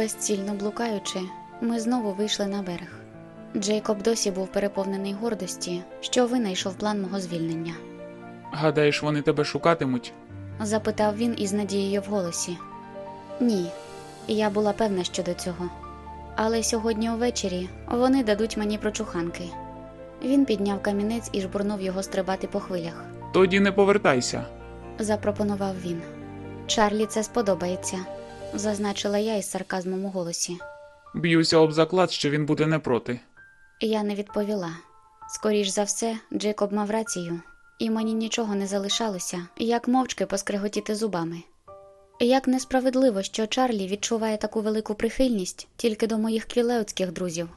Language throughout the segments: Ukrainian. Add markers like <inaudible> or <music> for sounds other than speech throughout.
Безцільно блукаючи, ми знову вийшли на берег. Джейкоб досі був переповнений гордості, що винайшов план мого звільнення. Гадаєш, вони тебе шукатимуть? запитав він із надією в голосі. Ні, я була певна щодо цього. Але сьогодні увечері вони дадуть мені прочуханки. Він підняв камінець і жбурнув його стрибати по хвилях. Тоді не повертайся. Запропонував він. Чарлі це сподобається, зазначила я із сарказмом у голосі. Б'юся об заклад, що він буде не проти. Я не відповіла. Скоріш за все, Джейкоб мав рацію, і мені нічого не залишалося, як мовчки поскриготіти зубами. Як несправедливо, що Чарлі відчуває таку велику прихильність тільки до моїх квілеотських друзів.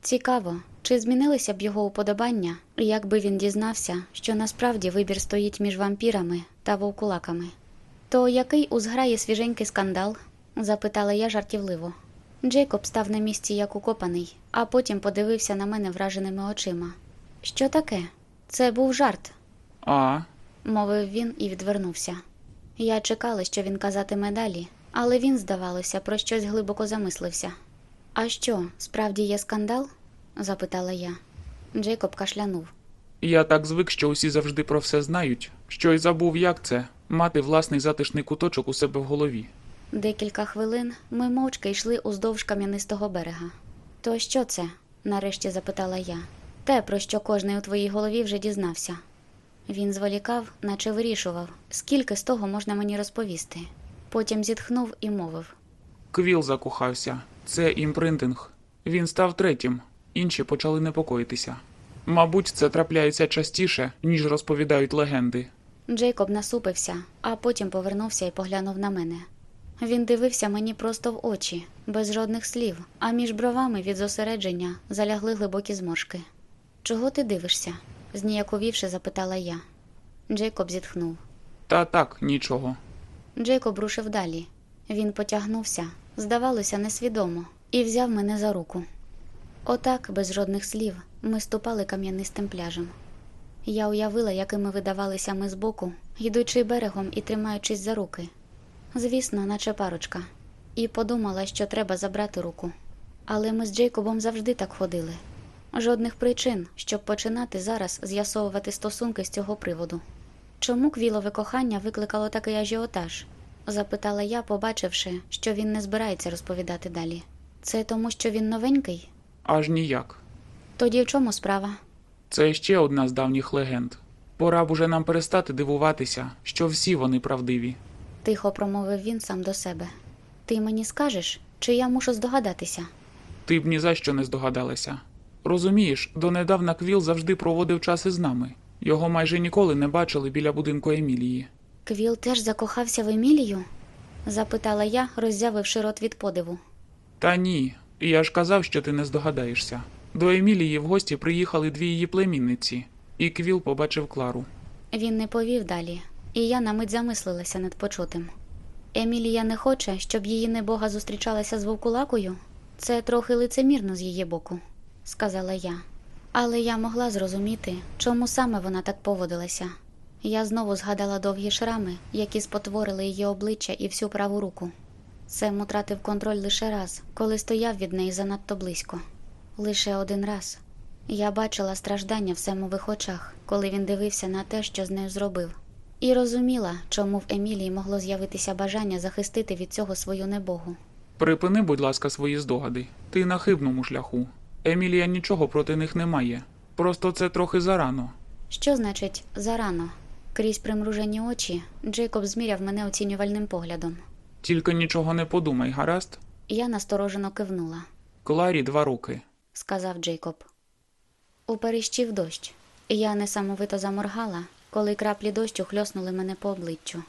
Цікаво, чи змінилися б його уподобання, якби він дізнався, що насправді вибір стоїть між вампірами та вовкулаками. То який у зграї свіженький скандал? запитала я жартівливо. Джейкоб став на місці як укопаний, а потім подивився на мене враженими очима. Що таке? Це був жарт, А, мовив він і відвернувся. Я чекала, що він казатиме далі, але він, здавалося, про щось глибоко замислився. А що, справді є скандал? запитала я. Джейкоб кашлянув. я так звик, що усі завжди про все знають, що й забув, як це мати власний затишний куточок у себе в голові. Декілька хвилин ми мовчки йшли уздовж кам'янистого берега. То що це? нарешті запитала я. Те, про що кожний у твоїй голові вже дізнався. Він зволікав, наче вирішував, скільки з того можна мені розповісти. Потім зітхнув і мовив. Квіл закохався. Це імпринтинг. Він став третім, інші почали непокоїтися. Мабуть, це трапляється частіше, ніж розповідають легенди. Джейкоб насупився, а потім повернувся і поглянув на мене. Він дивився мені просто в очі, без жодних слів, а між бровами від зосередження залягли глибокі зморшки. Чого ти дивишся? зніяковівши, запитала я. Джейкоб зітхнув. Та так, нічого. Джейкоб рушив далі. Він потягнувся, здавалося, несвідомо, і взяв мене за руку. Отак, без жодних слів, ми ступали кам'янистим пляжем. Я уявила, якими видавалися ми збоку, йдучи берегом і тримаючись за руки. Звісно, наче парочка, і подумала, що треба забрати руку. Але ми з Джейкобом завжди так ходили. Жодних причин, щоб починати зараз з'ясовувати стосунки з цього приводу. Чому квілове кохання викликало такий ажіотаж? запитала я, побачивши, що він не збирається розповідати далі. Це тому, що він новенький? Аж ніяк. Тоді в чому справа? Це ще одна з давніх легенд. Пора б уже нам перестати дивуватися, що всі вони правдиві. тихо промовив він сам до себе. Ти мені скажеш, чи я мушу здогадатися? Ти б ні за що не здогадалася. Розумієш, донедавна Квіл завжди проводив час із нами. Його майже ніколи не бачили біля будинку Емілії. Квіл теж закохався в Емілію? запитала я, роззявивши рот від подиву. Та ні, я ж казав, що ти не здогадаєшся. До Емілії в гості приїхали дві її племінниці, і Квіл побачив Клару. Він не повів далі, і я на мить замислилася над почутим. Емілія не хоче, щоб її небога зустрічалася з вовкулакою? Це трохи лицемірно з її боку, сказала я. Але я могла зрозуміти, чому саме вона так поводилася. Я знову згадала довгі шрами, які спотворили її обличчя і всю праву руку. Сем утратив контроль лише раз, коли стояв від неї занадто близько. Лише один раз. Я бачила страждання в Семових очах, коли він дивився на те, що з нею зробив, і розуміла, чому в Емілії могло з'явитися бажання захистити від цього свою небогу. Припини, будь ласка, свої здогади. Ти на хибному шляху. Емілія нічого проти них не має. Просто це трохи зарано. Що значить зарано? Крізь примружені очі Джейкоб зміряв мене оцінювальним поглядом. Тільки нічого не подумай, гаразд? Я насторожено кивнула. Кларі два роки. Сказав Джейкоб. Уперіщив дощ. Я несамовито заморгала, коли краплі дощу хльоснули мене по обличчю.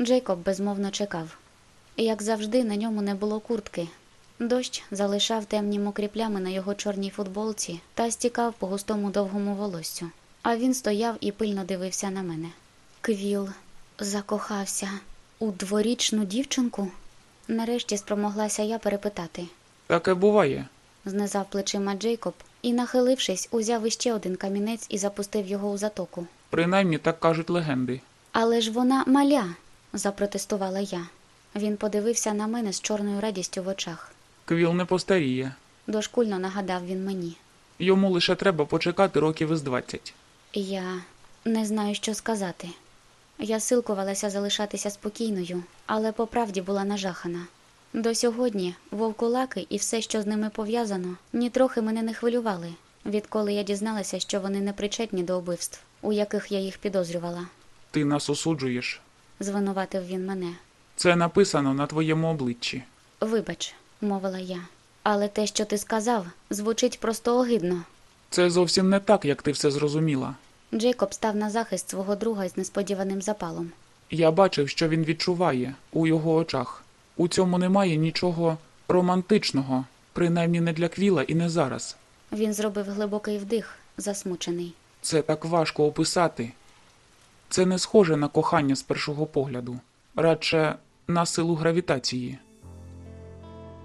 Джейкоб безмовно чекав. Як завжди, на ньому не було куртки. Дощ залишав темні мокрі плями на його чорній футболці та стікав по густому довгому волоссю. А він стояв і пильно дивився на мене. Квіл закохався у дворічну дівчинку. Нарешті спромоглася я перепитати. Таке буває. Знизав плечима Джейкоб і, нахилившись, узяв іще один камінець і запустив його у затоку. Принаймні так кажуть легенди. Але ж вона маля, запротестувала я. Він подивився на мене з чорною радістю в очах. Квіл не постаріє. Дошкульно нагадав він мені. Йому лише треба почекати років із двадцять. Я не знаю, що сказати. Я силкувалася залишатися спокійною, але по правді була нажахана. До сьогодні вовкулаки і все, що з ними пов'язано, нітрохи мене не хвилювали, відколи я дізналася, що вони не причетні до убивств, у яких я їх підозрювала. Ти нас осуджуєш. Звинуватив він мене. Це написано на твоєму обличчі. Вибач, мовила я. Але те, що ти сказав, звучить просто огидно. Це зовсім не так, як ти все зрозуміла. Джейкоб став на захист свого друга з несподіваним запалом. Я бачив, що він відчуває у його очах. У цьому немає нічого романтичного, принаймні не для квіла і не зараз. Він зробив глибокий вдих, засмучений. Це так важко описати. Це не схоже на кохання з першого погляду, радше на силу гравітації.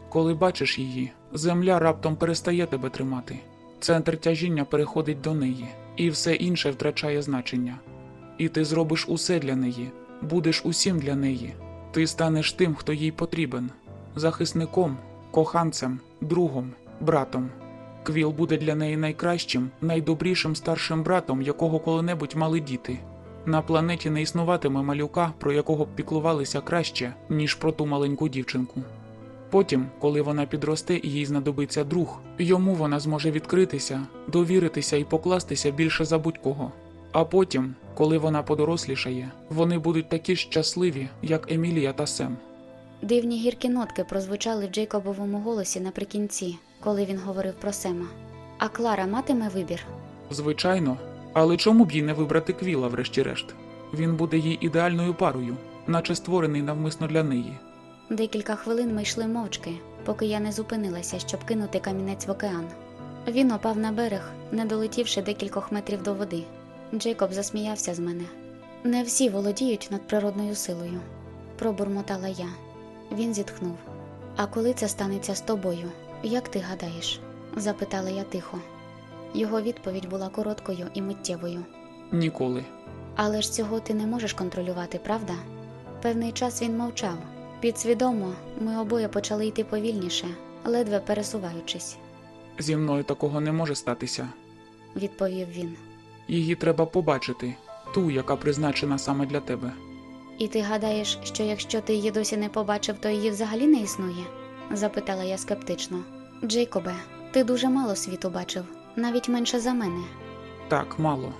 Коли бачиш її, земля раптом перестає тебе тримати. Центр тяжіння переходить до неї, і все інше втрачає значення. І ти зробиш усе для неї, будеш усім для неї. Ти станеш тим, хто їй потрібен захисником, коханцем, другом, братом. Квіл буде для неї найкращим, найдобрішим старшим братом, якого коли-небудь мали діти. На планеті не існуватиме малюка, про якого б піклувалися краще, ніж про ту маленьку дівчинку. Потім, коли вона підросте і їй знадобиться друг, йому вона зможе відкритися, довіритися і покластися більше за будь-кого. А потім, коли вона подорослішає, вони будуть такі ж щасливі, як Емілія та Сем. Дивні гіркі нотки прозвучали в Джейкобовому голосі наприкінці, коли він говорив про Сема. А Клара матиме вибір? Звичайно, але чому б їй не вибрати Квіла, врешті-решт? Він буде їй ідеальною парою, наче створений навмисно для неї. Декілька хвилин ми йшли мовчки, поки я не зупинилася, щоб кинути камінець в океан. Він опав на берег, не долетівши декількох метрів до води. Джейкоб засміявся з мене. Не всі володіють надприродною силою, пробурмотала я. Він зітхнув. А коли це станеться з тобою, як ти гадаєш? запитала я тихо. Його відповідь була короткою і миттєвою. Ніколи. Але ж цього ти не можеш контролювати, правда? Певний час він мовчав. Підсвідомо, ми обоє почали йти повільніше, ледве пересуваючись, Зі мною такого не може статися. відповів він. Її треба побачити, ту, яка призначена саме для тебе. І ти гадаєш, що якщо ти її досі не побачив, то її взагалі не існує? запитала я скептично. Джейкобе, ти дуже мало світу бачив, навіть менше за мене. Так, мало.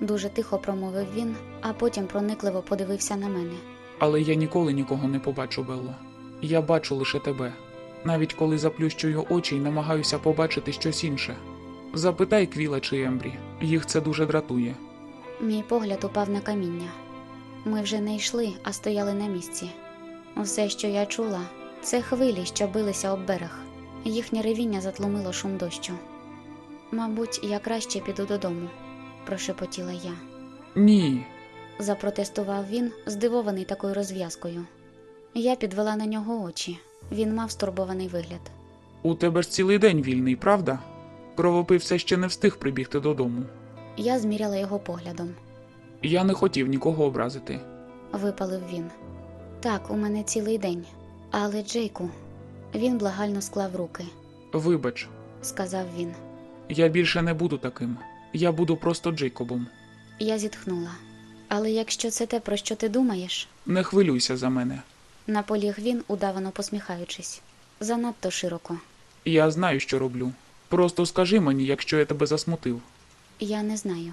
Дуже тихо промовив він, а потім проникливо подивився на мене. Але я ніколи нікого не побачу, Белло. Я бачу лише тебе. Навіть коли заплющую очі і намагаюся побачити щось інше. Запитай Квіла чи Ембрі, їх це дуже дратує. Мій погляд упав на каміння. Ми вже не йшли, а стояли на місці. Все, що я чула, це хвилі, що билися об берег. Їхнє ревіння затлумило шум дощу. Мабуть, я краще піду додому, прошепотіла я. Ні, Запротестував він, здивований такою розв'язкою. Я підвела на нього очі. Він мав стурбований вигляд. у тебе ж цілий день вільний, правда? Кровопивця ще не встиг прибігти додому. Я зміряла його поглядом. Я не хотів нікого образити. Випалив він. Так, у мене цілий день. Але Джейку. Він благально склав руки, Вибач, сказав він. я більше не буду таким. Я буду просто Джейкобом. Я зітхнула. Але якщо це те, про що ти думаєш, Не хвилюйся за мене. наполіг він, удавано посміхаючись. Занадто широко. Я знаю, що роблю. Просто скажи мені, якщо я тебе засмутив. Я не знаю.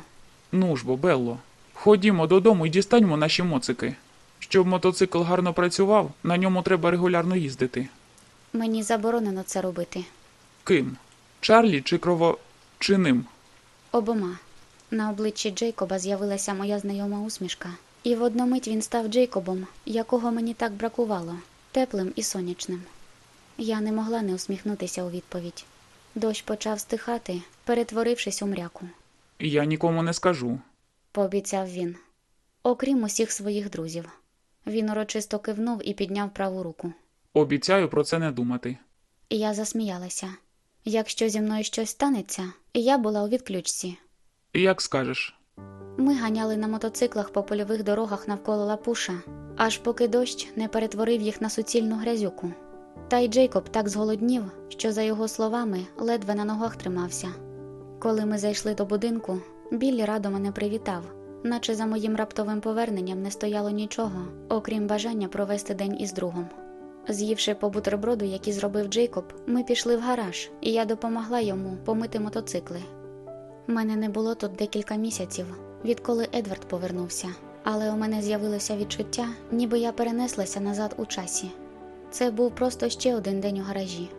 Ну ж бо, Белло, ходімо додому і дістаньмо наші моцики. Щоб мотоцикл гарно працював, на ньому треба регулярно їздити. Мені заборонено це робити. Ким? Чарлі чи крово... чи ним? Обома. На обличчі Джейкоба з'явилася моя знайома усмішка, і в одну мить він став Джейкобом, якого мені так бракувало, теплим і сонячним. Я не могла не усміхнутися у відповідь. Дощ почав стихати, перетворившись у мряку, Я нікому не скажу. пообіцяв він. Окрім усіх своїх друзів. Він урочисто кивнув і підняв праву руку. Обіцяю про це не думати. Я засміялася. Якщо зі мною щось станеться, я була у відключці. Як скажеш. Ми ганяли на мотоциклах по польових дорогах навколо лапуша, аж поки дощ не перетворив їх на суцільну грязюку. Та й Джейкоб так зголоднів, що, за його словами, ледве на ногах тримався. Коли ми зайшли до будинку, Біллі радо мене привітав, наче за моїм раптовим поверненням не стояло нічого, окрім бажання провести день із другом. З'ївши по бутерброду, який зробив Джейкоб, ми пішли в гараж, і я допомогла йому помити мотоцикли. Мене не було тут декілька місяців, відколи Едвард повернувся, але у мене з'явилося відчуття, ніби я перенеслася назад у часі. Це був просто ще один день у гаражі.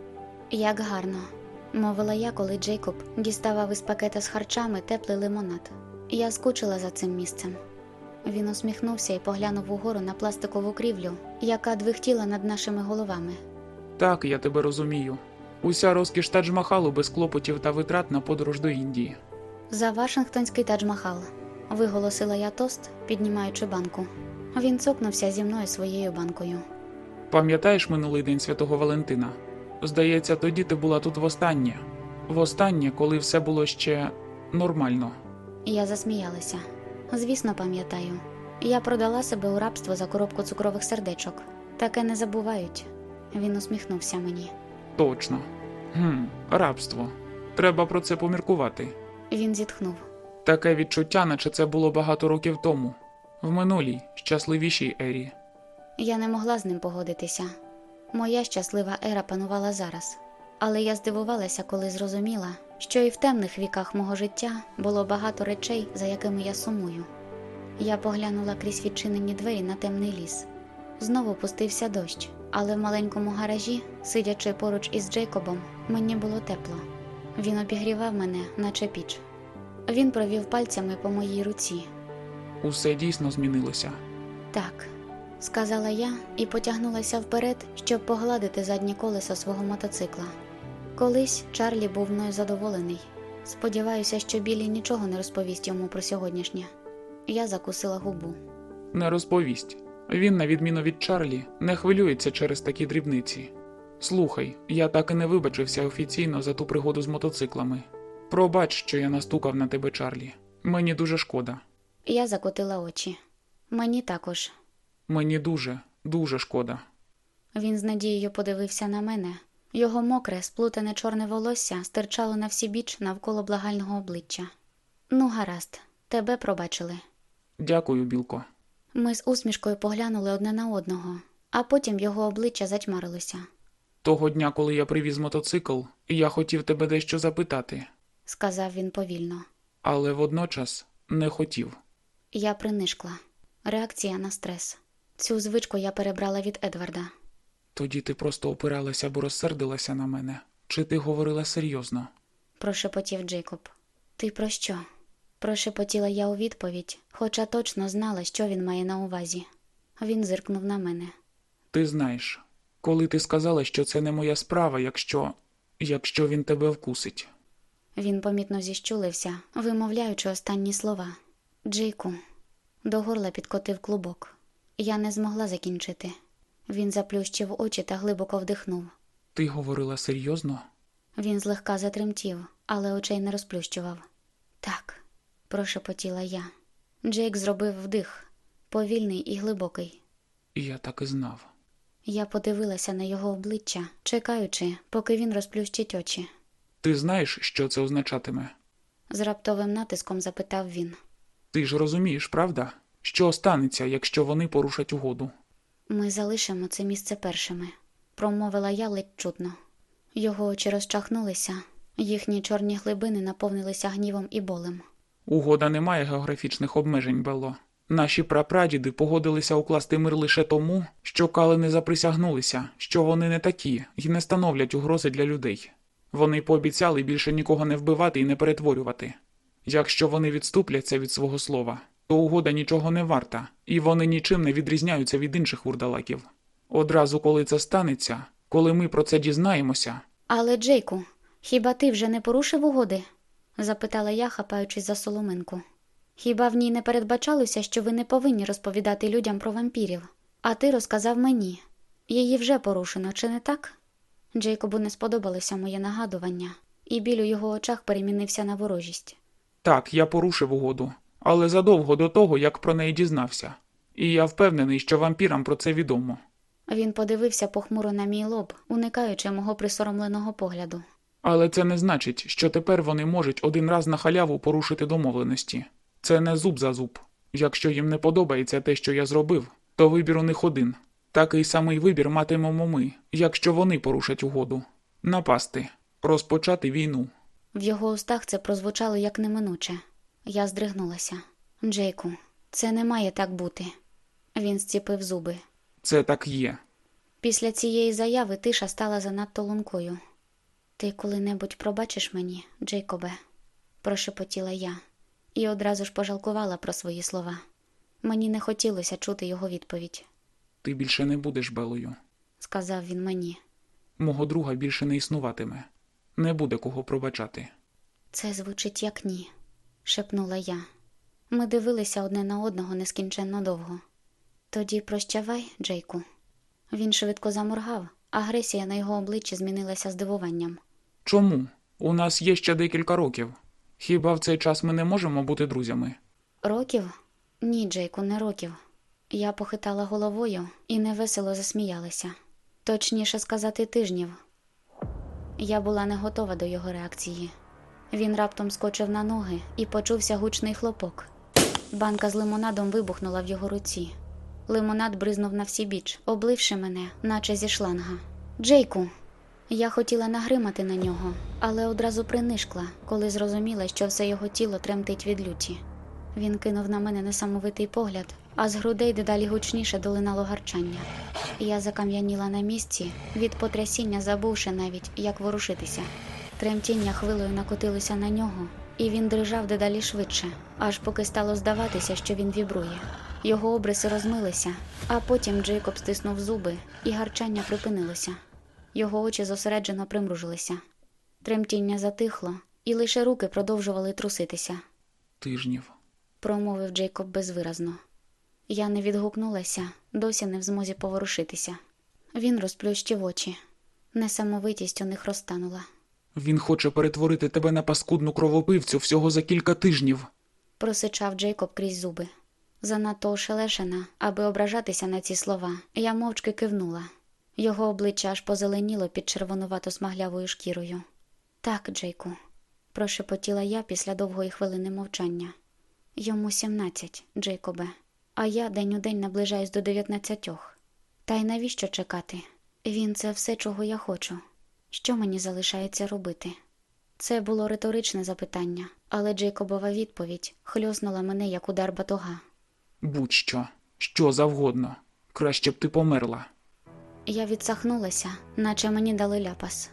Як гарно, мовила я, коли Джейкоб діставав із пакета з харчами теплий лимонад. Я скучила за цим місцем. Він усміхнувся і поглянув угору на пластикову крівлю, яка двихтіла над нашими головами. Так, я тебе розумію. Уся розкіш Тадж-Махалу без клопотів та витрат на подорож до Індії. За Вашингтонський Тадж-Махал, виголосила я тост, піднімаючи банку. Він цокнувся зі мною своєю банкою. Пам'ятаєш минулий день святого Валентина? Здається, тоді ти була тут востаннє. Востаннє, коли все було ще нормально. Я засміялася. Звісно, пам'ятаю. Я продала себе у рабство за коробку цукрових сердечок. Таке не забувають. Він усміхнувся мені. Точно. Гм, рабство. Треба про це поміркувати. Він зітхнув. Таке відчуття, наче це було багато років тому, в минулій, щасливішій ері. Я не могла з ним погодитися. Моя щаслива ера панувала зараз, але я здивувалася, коли зрозуміла, що і в темних віках мого життя було багато речей, за якими я сумую. Я поглянула крізь відчинені двері на темний ліс. Знову пустився дощ, але в маленькому гаражі, сидячи поруч із Джейкобом, мені було тепло. Він обігрівав мене, наче піч. Він провів пальцями по моїй руці, Усе дійсно змінилося. так, сказала я і потягнулася вперед, щоб погладити заднє колесо свого мотоцикла. Колись Чарлі був мною задоволений. Сподіваюся, що Білі нічого не розповість йому про сьогоднішнє. Я закусила губу. Не розповість. Він, на відміну від Чарлі, не хвилюється через такі дрібниці. Слухай, я так і не вибачився офіційно за ту пригоду з мотоциклами. Пробач, що я настукав на тебе, Чарлі. Мені дуже шкода. Я закотила очі. Мені також. Мені дуже, дуже шкода. Він з надією подивився на мене. Його мокре, сплутане чорне волосся стирчало на всі біч навколо благального обличчя. Ну, гаразд, тебе пробачили. Дякую, Білко. Ми з усмішкою поглянули одне на одного, а потім його обличчя затьмарилося. Того дня, коли я привіз мотоцикл, я хотів тебе дещо запитати, сказав він повільно. але водночас не хотів. Я принишкла. Реакція на стрес. Цю звичку я перебрала від Едварда. Тоді ти просто опиралася або розсердилася на мене, чи ти говорила серйозно? Прошепотів Джейкоб. Ти про що? Прошепотіла я у відповідь, хоча точно знала, що він має на увазі. Він зиркнув на мене. Ти знаєш, коли ти сказала, що це не моя справа, якщо. якщо він тебе вкусить. Він помітно зіщулився, вимовляючи останні слова. Джейку, до горла підкотив клубок. Я не змогла закінчити. Він заплющив очі та глибоко вдихнув. Ти говорила серйозно? Він злегка затремтів, але очей не розплющував. Так, прошепотіла я. Джейк зробив вдих, повільний і глибокий. Я так і знав. Я подивилася на його обличчя, чекаючи, поки він розплющить очі. Ти знаєш, що це означатиме? З раптовим натиском запитав він. Ти ж розумієш, правда? Що станеться, якщо вони порушать угоду? Ми залишимо це місце першими, промовила я ледь чутно. Його очі розчахнулися, їхні чорні глибини наповнилися гнівом і болем. Угода не має географічних обмежень, Белло. Наші прапрадіди погодилися укласти мир лише тому, що калини заприсягнулися, що вони не такі і не становлять угрози для людей. Вони пообіцяли більше нікого не вбивати і не перетворювати. Якщо вони відступляться від свого слова, то угода нічого не варта, і вони нічим не відрізняються від інших вурдалаків. Одразу, коли це станеться, коли ми про це дізнаємося, Але, Джейку, хіба ти вже не порушив угоди? запитала я, хапаючись за соломинку. Хіба в ній не передбачалося, що ви не повинні розповідати людям про вампірів, а ти розказав мені. Її вже порушено, чи не так? Джейкобу не сподобалося моє нагадування, і біль у його очах перемінився на ворожість. так, я порушив угоду, але задовго до того, як про неї дізнався. І я впевнений, що вампірам про це відомо. Він подивився похмуро на мій лоб, уникаючи мого присоромленого погляду. Але це не значить, що тепер вони можуть один раз на халяву порушити домовленості. Це не зуб за зуб. Якщо їм не подобається те, що я зробив, то вибір у них один. Такий самий вибір матимемо ми, якщо вони порушать угоду. Напасти, розпочати війну. В його устах це прозвучало як неминуче. Я здригнулася. Джейку, це не має так бути. Він зціпив зуби. Це так є. Після цієї заяви тиша стала занадто лункою. Ти коли-небудь пробачиш мені, Джейкобе, прошепотіла я, і одразу ж пожалкувала про свої слова. Мені не хотілося чути його відповідь, Ти більше не будеш Белою. сказав він мені. Мого друга більше не існуватиме. Не буде кого пробачати. Це звучить як ні, шепнула я. Ми дивилися одне на одного нескінченно довго. Тоді прощавай, Джейку. Він швидко заморгав, агресія на його обличчі змінилася здивуванням. Чому? У нас є ще декілька років. Хіба в цей час ми не можемо бути друзями? Років? Ні, Джейку, не років. Я похитала головою і невесело засміялася. Точніше сказати, тижнів. Я була не готова до його реакції. Він раптом скочив на ноги і почувся гучний хлопок. Банка з лимонадом вибухнула в його руці. Лимонад бризнув на всі біч, обливши мене, наче зі шланга. Джейку. Я хотіла нагримати на нього, але одразу принишкла, коли зрозуміла, що все його тіло тремтить від люті. Він кинув на мене несамовитий погляд, а з грудей дедалі гучніше долинало гарчання. Я закам'яніла на місці, від потрясіння забувши навіть, як ворушитися. Тремтіння хвилею накотилося на нього, і він дрижав дедалі швидше, аж поки стало здаватися, що він вібрує. Його обриси розмилися, а потім Джейкоб стиснув зуби, і гарчання припинилося. Його очі зосереджено примружилися. Тремтіння затихло, і лише руки продовжували труситися Тижнів. промовив Джейкоб безвиразно. Я не відгукнулася, досі не в змозі поворушитися. Він розплющив очі. Несамовитість у них розтанула. Він хоче перетворити тебе на паскудну кровопивцю всього за кілька тижнів. Просичав Джейкоб крізь зуби. Занадто ошелешена, аби ображатися на ці слова, я мовчки кивнула. Його обличчя аж позеленіло під червонувато смаглявою шкірою. Так, Джейку, прошепотіла я після довгої хвилини мовчання. Йому сімнадцять, Джейкобе, а я день у день наближаюсь до дев'ятнадцятьох. Та й навіщо чекати? Він це все, чого я хочу. Що мені залишається робити? Це було риторичне запитання, але Джейкобова відповідь хльоснула мене як удар батога. Будь-що, що завгодно. Краще б ти померла. Я відсахнулася, наче мені дали ляпас.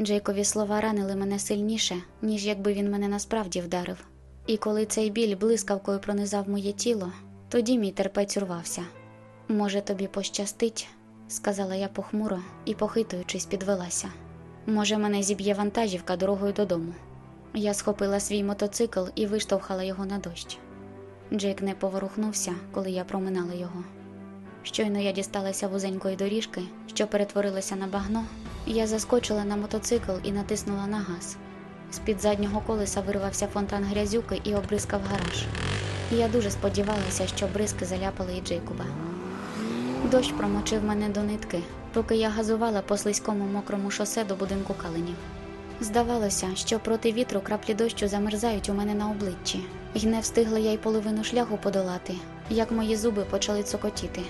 Джейкові слова ранили мене сильніше, ніж якби він мене насправді вдарив. І коли цей біль блискавкою пронизав моє тіло, тоді мій терпець урвався. Може, тобі пощастить, сказала я похмуро і, похитуючись, підвелася. Може, мене зіб'є вантажівка дорогою додому. Я схопила свій мотоцикл і виштовхала його на дощ. Джейк не поворухнувся, коли я проминала його. Щойно я дісталася вузенької доріжки, що перетворилася на багно, я заскочила на мотоцикл і натиснула на газ. З-під заднього колеса вирвався фонтан грязюки і обрискав гараж. Я дуже сподівалася, що бризки заляпали і Джейкоба. Дощ промочив мене до нитки, поки я газувала по слизькому мокрому шосе до будинку каленів. Здавалося, що проти вітру краплі дощу замерзають у мене на обличчі, і не встигла я й половину шляху подолати, як мої зуби почали цокотіти.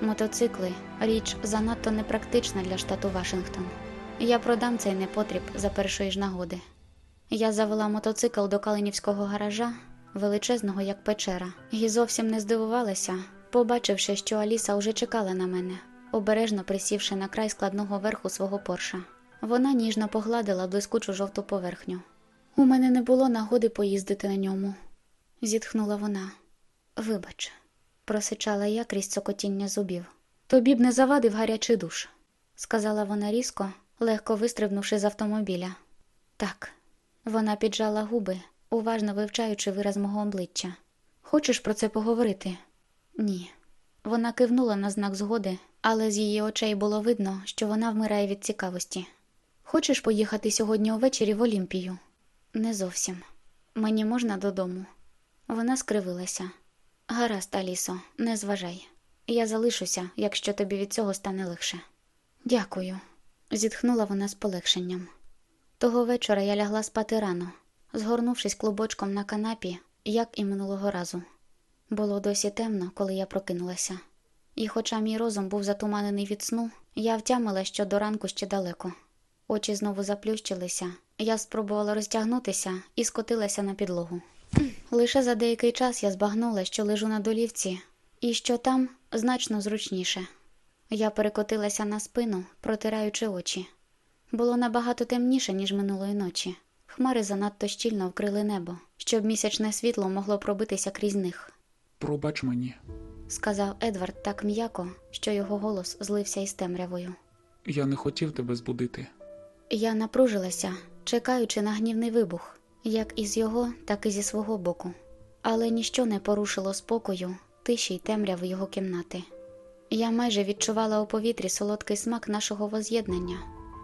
Мотоцикли річ занадто непрактична для штату Вашингтон. Я продам цей непотріб за першої ж нагоди. Я завела мотоцикл до калинівського гаража, величезного, як печера, і зовсім не здивувалася, побачивши, що Аліса уже чекала на мене, обережно присівши на край складного верху свого порша. Вона ніжно погладила блискучу жовту поверхню. У мене не було нагоди поїздити на ньому, зітхнула вона. Вибач, просичала я крізь цокотіння зубів. Тобі б не завадив гарячий душ, сказала вона різко, легко вистрибнувши з автомобіля. Так, вона піджала губи, уважно вивчаючи вираз мого обличчя. Хочеш про це поговорити? Ні. Вона кивнула на знак згоди, але з її очей було видно, що вона вмирає від цікавості. Хочеш поїхати сьогодні увечері в Олімпію? Не зовсім. Мені можна додому. Вона скривилася. Гаразд, Алісо, не зважай. Я залишуся, якщо тобі від цього стане легше. Дякую, зітхнула вона з полегшенням. Того вечора я лягла спати рано, згорнувшись клубочком на канапі, як і минулого разу. Було досі темно, коли я прокинулася. І, хоча мій розум був затуманений від сну, я втямила, що до ранку ще далеко. Очі знову заплющилися, я спробувала розтягнутися і скотилася на підлогу. <clears throat> Лише за деякий час я збагнула, що лежу на долівці, і що там значно зручніше. Я перекотилася на спину, протираючи очі. Було набагато темніше, ніж минулої ночі. Хмари занадто щільно вкрили небо, щоб місячне світло могло пробитися крізь них, Пробач мені. сказав Едвард так м'яко, що його голос злився із темрявою. Я не хотів тебе збудити. Я напружилася, чекаючи на гнівний вибух, як із його, так і зі свого боку. Але ніщо не порушило спокою, тиші й темряви його кімнати. Я майже відчувала у повітрі солодкий смак нашого воз'єднання,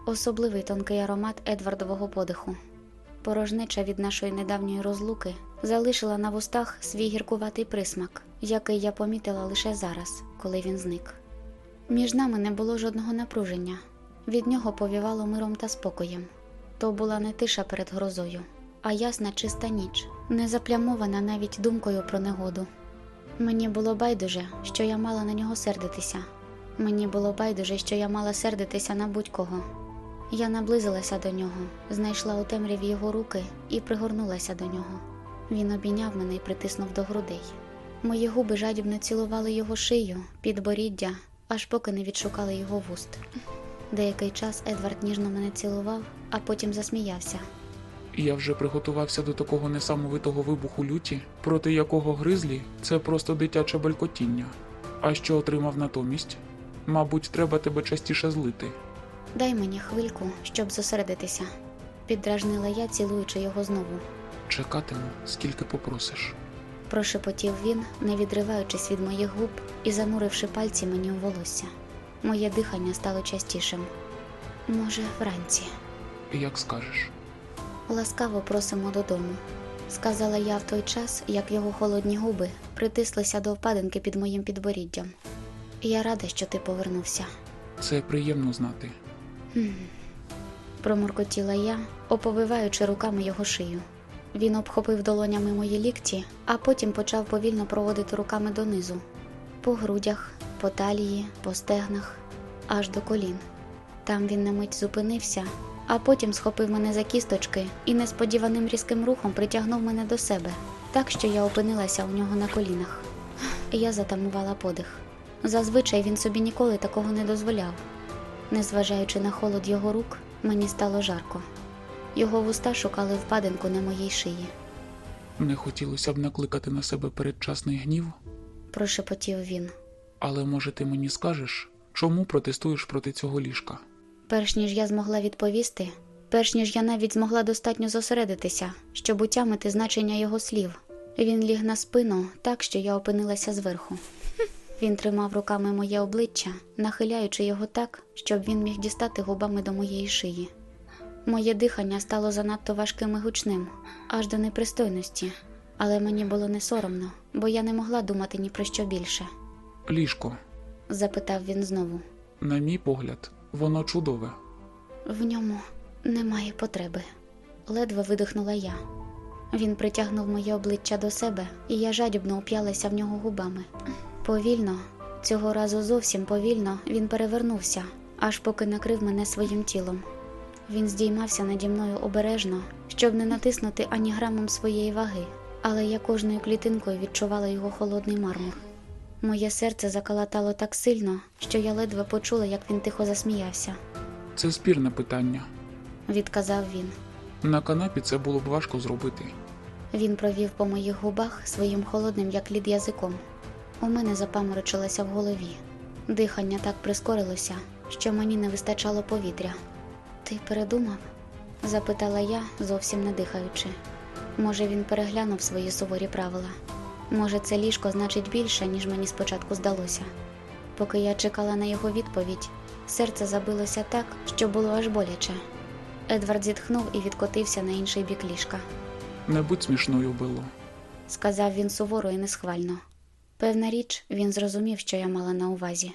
особливий тонкий аромат Едвардового подиху. Порожнеча від нашої недавньої розлуки залишила на вустах свій гіркуватий присмак, який я помітила лише зараз, коли він зник. Між нами не було жодного напруження. Від нього повівало миром та спокоєм. То була не тиша перед грозою, а ясна чиста ніч, не заплямована навіть думкою про негоду. Мені було байдуже, що я мала на нього сердитися. Мені було байдуже, що я мала сердитися на будь-кого. Я наблизилася до нього, знайшла у темряві його руки і пригорнулася до нього. Він обійняв мене і притиснув до грудей. Мої губи жадібно цілували його шию, підборіддя, аж поки не відшукали його вуст. Деякий час Едвард ніжно мене цілував, а потім засміявся. Я вже приготувався до такого несамовитого вибуху люті, проти якого гризлі це просто дитяче белькотіння. А що отримав натомість? Мабуть, треба тебе частіше злити. Дай мені хвильку, щоб зосередитися, піддражнила я, цілуючи його знову. Чекатиму, скільки попросиш. Прошепотів він, не відриваючись від моїх губ і зануривши пальці мені у волосся. Моє дихання стало частішим. Може, вранці. Як скажеш. Ласкаво просимо додому, сказала я в той час, як його холодні губи притислися до впадинки під моїм підборіддям. Я рада, що ти повернувся. Це приємно знати. промуркотіла я, оповиваючи руками його шию. Він обхопив долонями мої лікті, а потім почав повільно проводити руками донизу, по грудях, по талії, по стегнах, аж до колін. Там він на мить зупинився, а потім схопив мене за кісточки і несподіваним різким рухом притягнув мене до себе, так що я опинилася у нього на колінах. Я затамувала подих. Зазвичай він собі ніколи такого не дозволяв. Незважаючи на холод його рук, мені стало жарко. Його вуста шукали впадинку на моїй шиї. Не хотілося б накликати на себе передчасний гнів, Прошепотів він. але може ти мені скажеш, чому протестуєш проти цього ліжка? Перш ніж я змогла відповісти, перш ніж я навіть змогла достатньо зосередитися, щоб утямити значення його слів, він ліг на спину так, що я опинилася зверху. Він тримав руками моє обличчя, нахиляючи його так, щоб він міг дістати губами до моєї шиї. Моє дихання стало занадто важким і гучним, аж до непристойності, але мені було не соромно, бо я не могла думати ні про що більше. Ліжко, запитав він знову. на мій погляд, воно чудове. В ньому немає потреби, ледве видихнула я. Він притягнув моє обличчя до себе, і я жадібно уп'ялася в нього губами. Повільно, цього разу зовсім повільно, він перевернувся, аж поки накрив мене своїм тілом. Він здіймався наді мною обережно, щоб не натиснути ані грамом своєї ваги, але я кожною клітинкою відчувала його холодний мармур. Моє серце закалатало так сильно, що я ледве почула, як він тихо засміявся. Це спірне питання. Відказав він. На канапі це було б важко зробити. Він провів по моїх губах своїм холодним, як лід язиком. У мене запаморочилося в голові. Дихання так прискорилося, що мені не вистачало повітря. Ти передумав? запитала я, зовсім не дихаючи. Може, він переглянув свої суворі правила. Може, це ліжко значить більше, ніж мені спочатку здалося. Поки я чекала на його відповідь, серце забилося так, що було аж боляче. Едвард зітхнув і відкотився на інший бік ліжка. Не будь смішною, Белло. сказав він суворо і несхвально. Певна річ, він зрозумів, що я мала на увазі.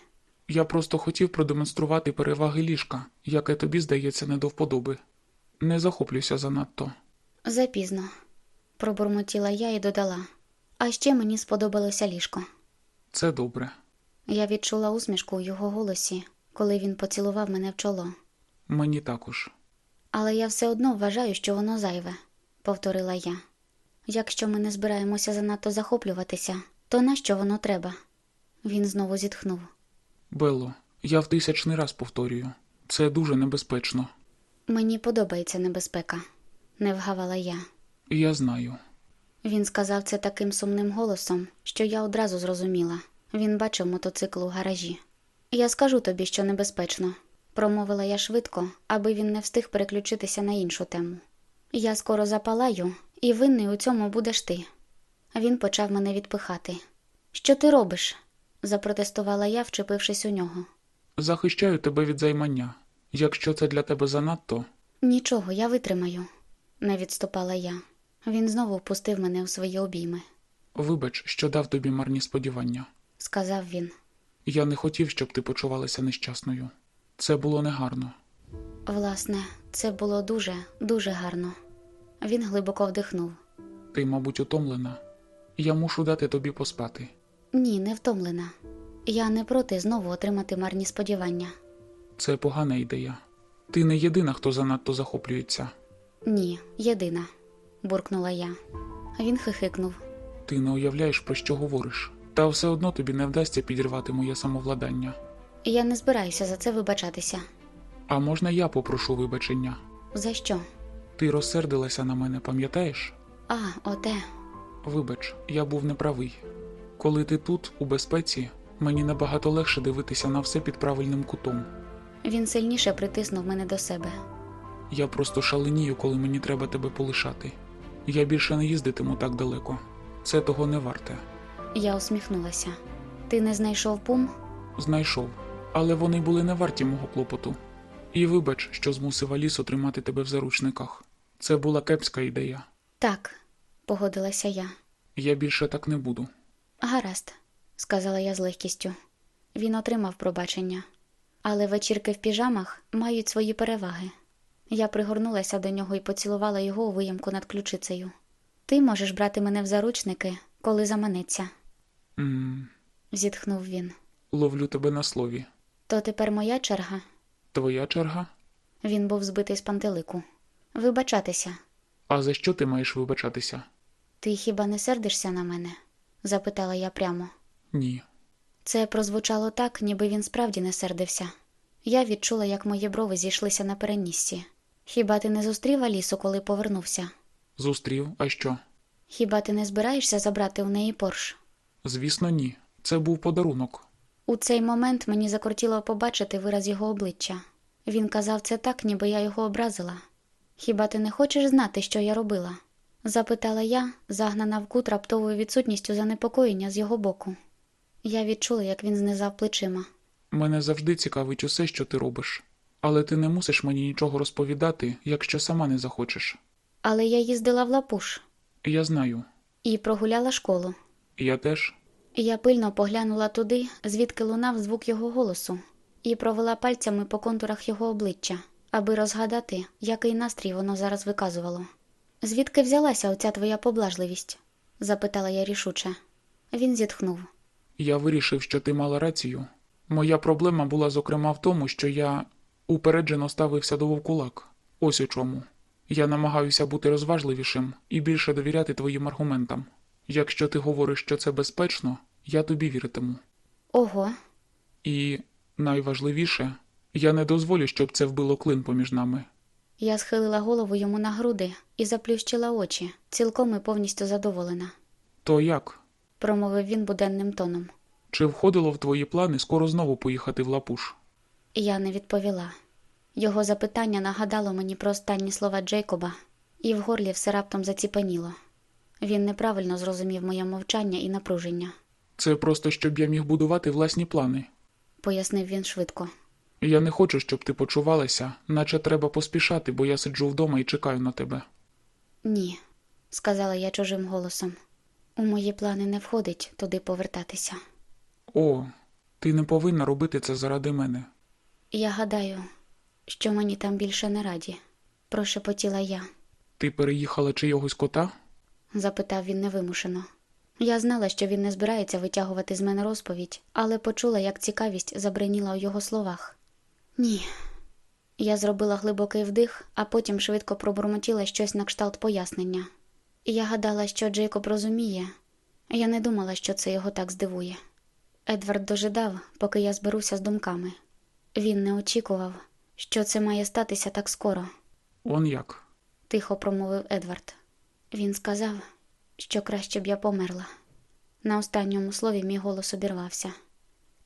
Я просто хотів продемонструвати переваги ліжка, яке тобі здається не до вподоби. Не захоплюйся занадто. Запізно, пробурмотіла я і додала. А ще мені сподобалося ліжко. Це добре. Я відчула усмішку у його голосі, коли він поцілував мене в чоло. Мені також. Але я все одно вважаю, що воно зайве, повторила я. Якщо ми не збираємося занадто захоплюватися, то нащо воно треба? Він знову зітхнув. Белло, я в тисячний раз повторюю. Це дуже небезпечно. Мені подобається небезпека, не вгавала я. Я знаю. Він сказав це таким сумним голосом, що я одразу зрозуміла. Він бачив мотоцикл у гаражі. Я скажу тобі, що небезпечно, промовила я швидко, аби він не встиг переключитися на іншу тему. Я скоро запалаю, і винний у цьому будеш ти. Він почав мене відпихати. Що ти робиш? Запротестувала я, вчепившись у нього. Захищаю тебе від займання. Якщо це для тебе занадто, Нічого, я витримаю, не відступала я. Він знову впустив мене у свої обійми, вибач, що дав тобі марні сподівання. сказав він. Я не хотів, щоб ти почувалася нещасною. Це було негарно. Власне, це було дуже, дуже гарно. Він глибоко вдихнув. Ти, мабуть, утомлена. Я мушу дати тобі поспати. Ні, не втомлена. Я не проти знову отримати марні сподівання. Це погана ідея. Ти не єдина, хто занадто захоплюється. Ні, єдина, буркнула я. Він хихикнув. Ти не уявляєш, про що говориш. Та все одно тобі не вдасться підірвати моє самовладання. Я не збираюся за це вибачатися. А можна я попрошу вибачення? За що? Ти розсердилася на мене, пам'ятаєш? А, оте. Вибач, я був неправий. Коли ти тут, у безпеці, мені набагато легше дивитися на все під правильним кутом. Він сильніше притиснув мене до себе. Я просто шаленію, коли мені треба тебе полишати. Я більше не їздитиму так далеко. Це того не варте. Я усміхнулася. Ти не знайшов пум? Знайшов, але вони були не варті мого клопоту. І вибач, що змусив Алісу тримати тебе в заручниках. Це була кепська ідея. Так, погодилася я. Я більше так не буду. Гаразд, сказала я з легкістю. Він отримав пробачення. Але вечірки в піжамах мають свої переваги. Я пригорнулася до нього і поцілувала його у виямку над ключицею. Ти можеш брати мене в заручники, коли заманеться, м зітхнув він. ловлю тебе на слові. То тепер моя черга. Твоя черга? Він був збитий з пантелику. Вибачатися. А за що ти маєш вибачатися? Ти хіба не сердишся на мене? Запитала я прямо. Ні. Це прозвучало так, ніби він справді не сердився. Я відчула, як мої брови зійшлися на переніссі. Хіба ти не зустрів Алісу, коли повернувся? Зустрів, а що? Хіба ти не збираєшся забрати у неї порш? Звісно, ні. Це був подарунок. У цей момент мені закортіло побачити вираз його обличчя. Він казав це так, ніби я його образила. Хіба ти не хочеш знати, що я робила? Запитала я, загнана в кут раптовою відсутністю занепокоєння з його боку. Я відчула, як він знизав плечима. Мене завжди цікавить усе, що ти робиш. Але ти не мусиш мені нічого розповідати, якщо сама не захочеш. Але я їздила в лапуш Я знаю. і прогуляла школу. Я теж. Я пильно поглянула туди, звідки лунав звук його голосу, і провела пальцями по контурах його обличчя, аби розгадати, який настрій воно зараз виказувало. Звідки взялася оця твоя поблажливість? запитала я рішуче. Він зітхнув. Я вирішив, що ти мала рацію. Моя проблема була зокрема в тому, що я упереджено ставився до вовкулак. Ось у чому. Я намагаюся бути розважливішим і більше довіряти твоїм аргументам. Якщо ти говориш, що це безпечно, я тобі віритиму. Ого, І найважливіше, я не дозволю, щоб це вбило клин поміж нами. Я схилила голову йому на груди і заплющила очі, цілком і повністю задоволена, То як? промовив він буденним тоном. Чи входило в твої плани скоро знову поїхати в Лапуш? Я не відповіла. Його запитання нагадало мені про останні слова Джейкоба, і в горлі все раптом заціпаніло. Він неправильно зрозумів моє мовчання і напруження, Це просто щоб я міг будувати власні плани. пояснив він швидко. Я не хочу, щоб ти почувалася, наче треба поспішати, бо я сиджу вдома і чекаю на тебе. Ні, сказала я чужим голосом. У мої плани не входить туди повертатися. О, ти не повинна робити це заради мене. Я гадаю, що мені там більше не раді, прошепотіла я. Ти переїхала чийогось кота? запитав він невимушено. Я знала, що він не збирається витягувати з мене розповідь, але почула, як цікавість забриніла у його словах. Ні. Я зробила глибокий вдих, а потім швидко пробурмотіла щось на кшталт пояснення. Я гадала, що Джейкоб розуміє. Я не думала, що це його так здивує. Едвард дожидав, поки я зберуся з думками. Він не очікував, що це має статися так скоро Он як? тихо промовив Едвард. Він сказав, що краще б я померла. На останньому слові мій голос обірвався.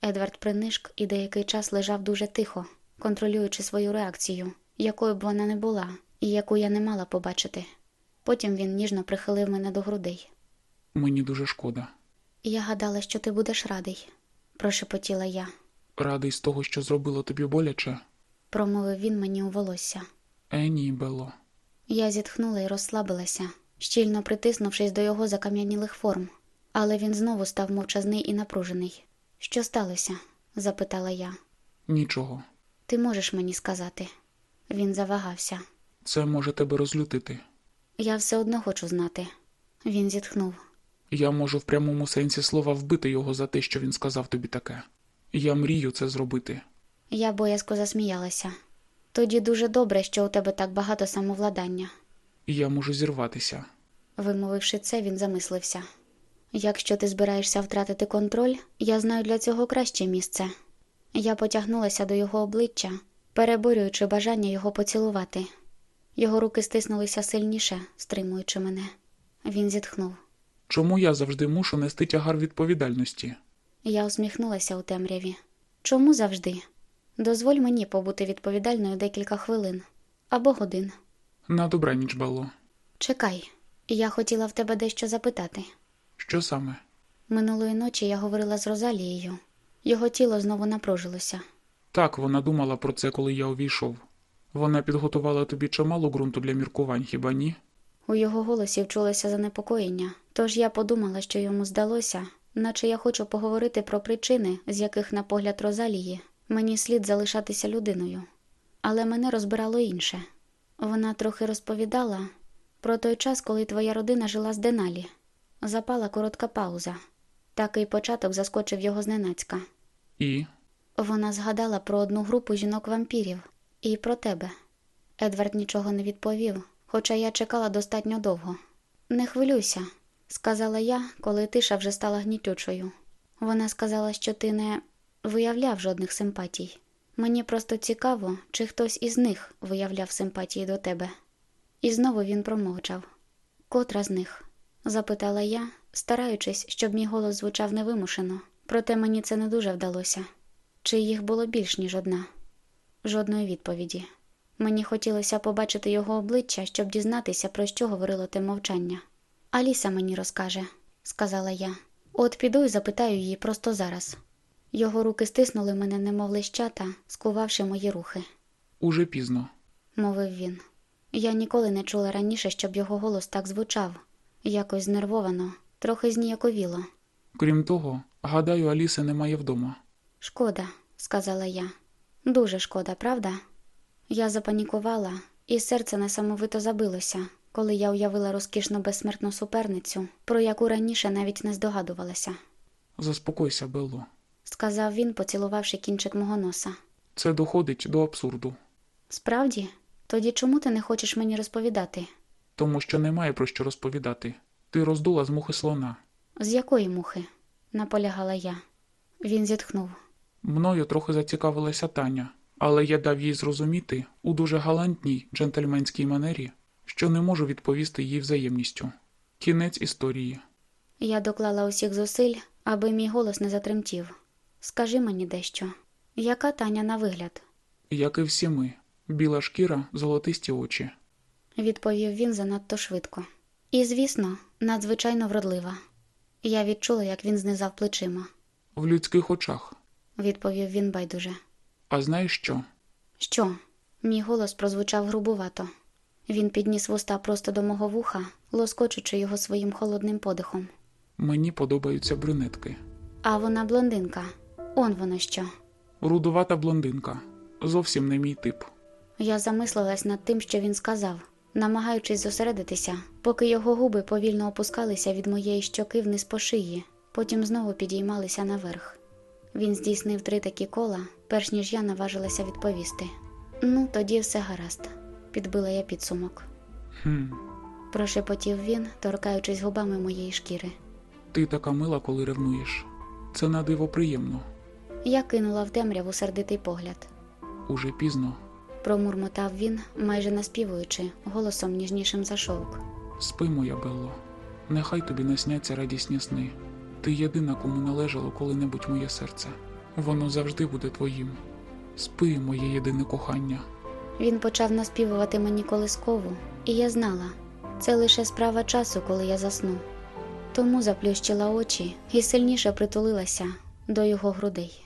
Едвард принишк і деякий час лежав дуже тихо, контролюючи свою реакцію, якою б вона не була, і яку я не мала побачити. Потім він ніжно прихилив мене до грудей. Мені дуже шкода. Я гадала, що ти будеш радий, прошепотіла я. Радий з того, що зробило тобі боляче? Промовив він мені у волосся. Е, ні, Бело. Я зітхнула і розслабилася, щільно притиснувшись до його закам'янілих форм, але він знову став мовчазний і напружений. Що сталося? запитала я. Нічого. Ти можеш мені сказати? Він завагався. Це може тебе розлютити. Я все одно хочу знати. Він зітхнув. Я можу в прямому сенсі слова вбити його за те, що він сказав тобі таке. Я мрію це зробити. Я боязко засміялася. Тоді дуже добре, що у тебе так багато самовладання. Я можу зірватися. Вимовивши це, він замислився. Якщо ти збираєшся втратити контроль, я знаю для цього краще місце. Я потягнулася до його обличчя, переборюючи бажання його поцілувати. Його руки стиснулися сильніше, стримуючи мене. Він зітхнув. Чому я завжди мушу нести тягар відповідальності? Я усміхнулася у темряві. Чому завжди? Дозволь мені побути відповідальною декілька хвилин або годин. На добраніч, Бело. Чекай, я хотіла в тебе дещо запитати. Що саме? Минулої ночі я говорила з Розалією. Його тіло знову напружилося. Так, вона думала про це, коли я увійшов. Вона підготувала тобі чимало ґрунту для міркувань, хіба ні? У його голосі вчулося занепокоєння, тож я подумала, що йому здалося, наче я хочу поговорити про причини, з яких, на погляд Розалії, мені слід залишатися людиною. Але мене розбирало інше. Вона трохи розповідала про той час, коли твоя родина жила з Деналі. Запала коротка пауза. Такий початок заскочив його зненацька. І Вона згадала про одну групу жінок-вампірів і про тебе. Едвард нічого не відповів, хоча я чекала достатньо довго. Не хвилюйся, сказала я, коли тиша вже стала гнітючою. Вона сказала, що ти не виявляв жодних симпатій. Мені просто цікаво, чи хтось із них виявляв симпатії до тебе. І знову він промовчав. Котра з них? запитала я, стараючись, щоб мій голос звучав невимушено, проте мені це не дуже вдалося. Чи їх було більш, ніж одна? Жодної відповіді. Мені хотілося побачити його обличчя, щоб дізнатися, про що говорило те мовчання. Аліса мені розкаже, сказала я. От піду і запитаю її просто зараз. Його руки стиснули мене, немов лищата, скувавши мої рухи, уже пізно. мовив він. Я ніколи не чула раніше, щоб його голос так звучав, якось знервовано, трохи зніяковіло. Крім того, гадаю, Аліси немає вдома. Шкода, сказала я. Дуже шкода, правда? Я запанікувала, і серце несамовито забилося, коли я уявила розкішну безсмертну суперницю, про яку раніше навіть не здогадувалася, Заспокойся, Белло. сказав він, поцілувавши кінчик мого носа. Це доходить до абсурду. Справді, Тоді чому ти не хочеш мені розповідати? Тому що немає про що розповідати. Ти роздула з мухи слона. З якої мухи? Наполягала я. Він зітхнув. Мною трохи зацікавилася Таня, але я дав їй зрозуміти у дуже галантній джентльменській манері, що не можу відповісти їй взаємністю. Кінець історії. Я доклала усіх зусиль, аби мій голос не затремтів. Скажи мені дещо. Яка Таня на вигляд? Як і всі ми, біла шкіра, золотисті очі. відповів він занадто швидко. І, звісно, надзвичайно вродлива. Я відчула, як він знизав плечима. В людських очах. Відповів він байдуже. А знаєш що? Що? Мій голос прозвучав грубувато. Він підніс вуста просто до мого вуха, лоскочучи його своїм холодним подихом. Мені подобаються брюнетки. А вона блондинка. Он воно що. Рудувата блондинка. Зовсім не мій тип. Я замислилась над тим, що він сказав, намагаючись зосередитися, поки його губи повільно опускалися від моєї щоки вниз по шиї, потім знову підіймалися наверх. Він здійснив три такі кола, перш ніж я наважилася відповісти. Ну, тоді все гаразд, підбила я підсумок. Хм, Прошепотів він, торкаючись губами моєї шкіри. ти така мила, коли ревнуєш. Це на диво приємно. Я кинула в темряву сердитий погляд. Уже пізно. Промурмотав він, майже наспівуючи, голосом ніжнішим за шовк. Спи, моя Белло. Нехай тобі насняться радісні сни. Ти єдина, кому належало коли-небудь моє серце. Воно завжди буде твоїм. Спи, моє єдине кохання. Він почав наспівувати мені колискову, і я знала, це лише справа часу, коли я засну. Тому заплющила очі і сильніше притулилася до його грудей.